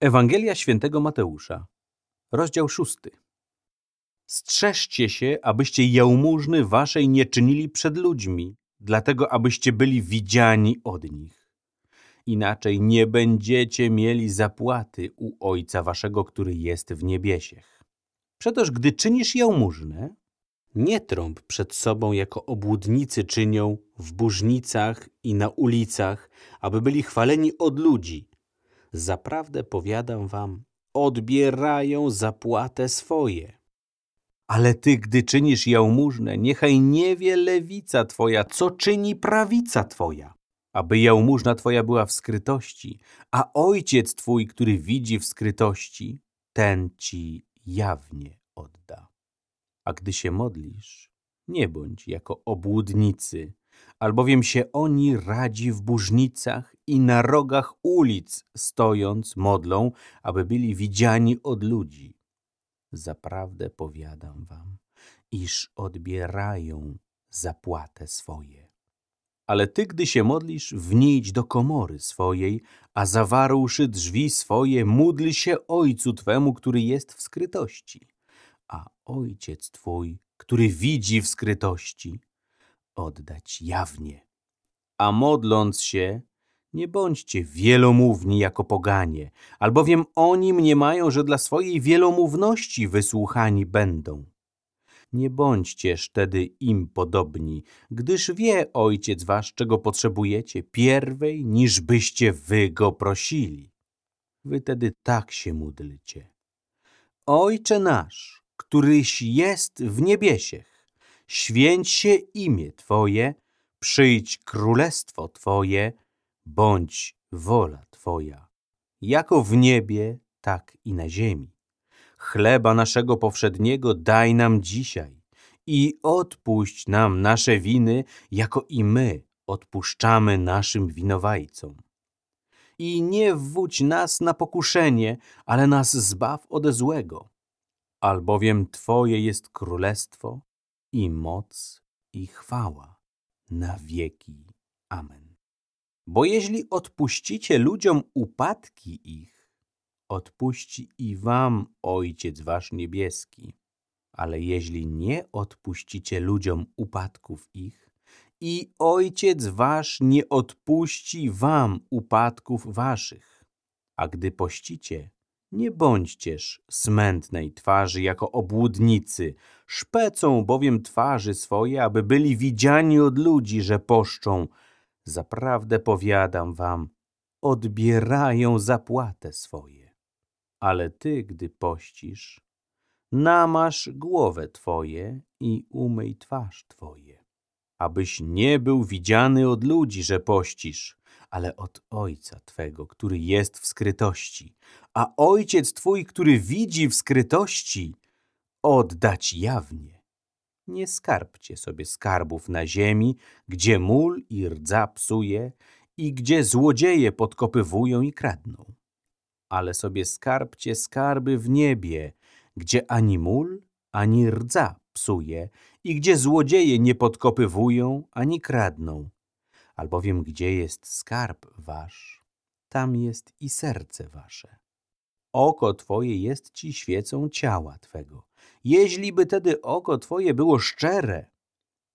Ewangelia świętego Mateusza, rozdział szósty. Strzeżcie się, abyście jałmużny waszej nie czynili przed ludźmi, dlatego abyście byli widziani od nich. Inaczej nie będziecie mieli zapłaty u Ojca waszego, który jest w niebiesiech. Przetoż gdy czynisz jałmużnę, nie trąb przed sobą, jako obłudnicy czynią w burznicach i na ulicach, aby byli chwaleni od ludzi. Zaprawdę powiadam wam, odbierają zapłatę swoje. Ale ty, gdy czynisz jałmużnę, niechaj nie wie lewica twoja, co czyni prawica twoja, aby jałmużna twoja była w skrytości, a ojciec twój, który widzi w skrytości, ten ci jawnie odda. A gdy się modlisz, nie bądź jako obłudnicy, albowiem się oni radzi w burznicach i na rogach ulic stojąc modlą, aby byli widziani od ludzi. Zaprawdę powiadam wam, iż odbierają zapłatę swoje. Ale ty, gdy się modlisz, wnijdź do komory swojej, a zawarłszy drzwi swoje, módl się Ojcu Twemu, który jest w skrytości. A Ojciec Twój, który widzi w skrytości, oddać jawnie. A modląc się, nie bądźcie wielomówni jako poganie, albowiem oni mniemają, że dla swojej wielomówności wysłuchani będą. Nie bądźcież wtedy im podobni, gdyż wie Ojciec wasz, czego potrzebujecie, pierwej, niż byście wy go prosili. Wy tedy tak się módlcie. Ojcze nasz, któryś jest w niebiesiech, święć się imię Twoje, przyjdź królestwo Twoje, bądź wola Twoja, jako w niebie, tak i na ziemi. Chleba naszego powszedniego daj nam dzisiaj i odpuść nam nasze winy, jako i my odpuszczamy naszym winowajcom. I nie wódź nas na pokuszenie, ale nas zbaw ode złego. Albowiem Twoje jest królestwo i moc i chwała na wieki. Amen. Bo jeśli odpuścicie ludziom upadki ich, odpuści i wam Ojciec wasz niebieski. Ale jeśli nie odpuścicie ludziom upadków ich, i Ojciec wasz nie odpuści wam upadków waszych. A gdy pościcie, nie bądźcież smętnej twarzy jako obłudnicy, szpecą bowiem twarzy swoje, aby byli widziani od ludzi, że poszczą. Zaprawdę powiadam wam, odbierają zapłatę swoje. Ale ty, gdy pościsz, namasz głowę twoje i umyj twarz twoje, abyś nie był widziany od ludzi, że pościsz, ale od Ojca Twego, który jest w skrytości. A Ojciec Twój, który widzi w skrytości, oddać jawnie. Nie skarbcie sobie skarbów na ziemi, gdzie mól i rdza psuje i gdzie złodzieje podkopywują i kradną. Ale sobie skarbcie skarby w niebie, gdzie ani mól, ani rdza psuje i gdzie złodzieje nie podkopywują ani kradną albowiem gdzie jest skarb wasz, tam jest i serce wasze. Oko Twoje jest Ci świecą ciała Twego. Jeźliby tedy oko Twoje było szczere,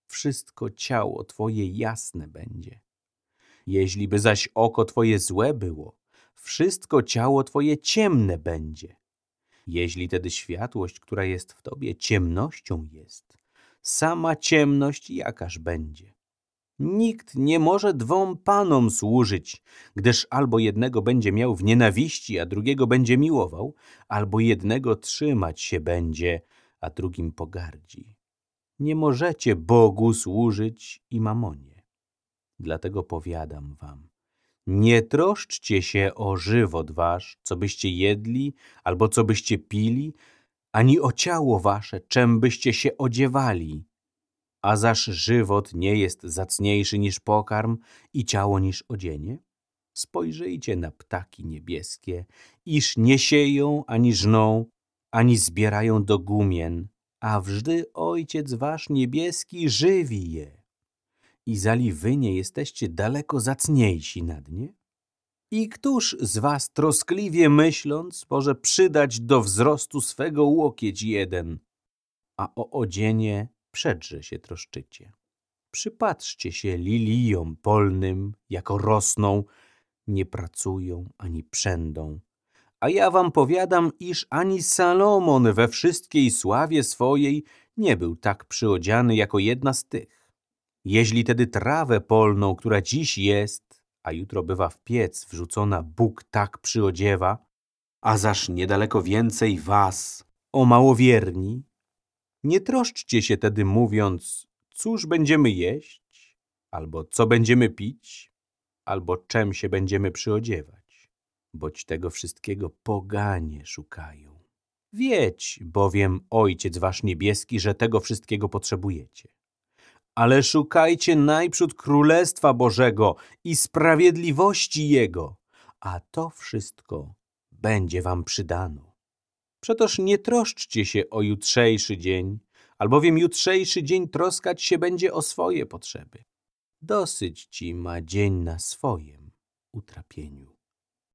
wszystko ciało Twoje jasne będzie. Jeźliby zaś oko Twoje złe było, wszystko ciało Twoje ciemne będzie. Jeśli tedy światłość, która jest w Tobie, ciemnością jest, sama ciemność jakaż będzie. Nikt nie może dwom panom służyć, gdyż albo jednego będzie miał w nienawiści, a drugiego będzie miłował, albo jednego trzymać się będzie, a drugim pogardzi. Nie możecie Bogu służyć i mamonie. Dlatego powiadam wam, nie troszczcie się o żywot wasz, co byście jedli, albo co byście pili, ani o ciało wasze, czym byście się odziewali a zaż żywot nie jest zacniejszy niż pokarm i ciało niż odzienie? Spojrzyjcie na ptaki niebieskie, iż nie sieją ani żną, ani zbierają do gumien, a wżdy Ojciec wasz niebieski żywi je. I zali wy nie jesteście daleko zacniejsi nad nie? I któż z was troskliwie myśląc może przydać do wzrostu swego łokieć jeden, a o odzienie przedrze się troszczycie. Przypatrzcie się liliom polnym, jako rosną, nie pracują ani przędą. A ja wam powiadam, iż ani Salomon we wszystkiej sławie swojej nie był tak przyodziany jako jedna z tych. Jeśli tedy trawę polną, która dziś jest, a jutro bywa w piec wrzucona, Bóg tak przyodziewa, a zaż niedaleko więcej was, o małowierni, nie troszczcie się tedy mówiąc, cóż będziemy jeść, albo co będziemy pić, albo czym się będziemy przyodziewać, boć tego wszystkiego poganie szukają. Wiedź bowiem, Ojciec wasz niebieski, że tego wszystkiego potrzebujecie. Ale szukajcie najprzód Królestwa Bożego i sprawiedliwości Jego, a to wszystko będzie wam przydano. Przetoż nie troszczcie się o jutrzejszy dzień, albowiem jutrzejszy dzień troskać się będzie o swoje potrzeby. Dosyć ci ma dzień na swojem utrapieniu.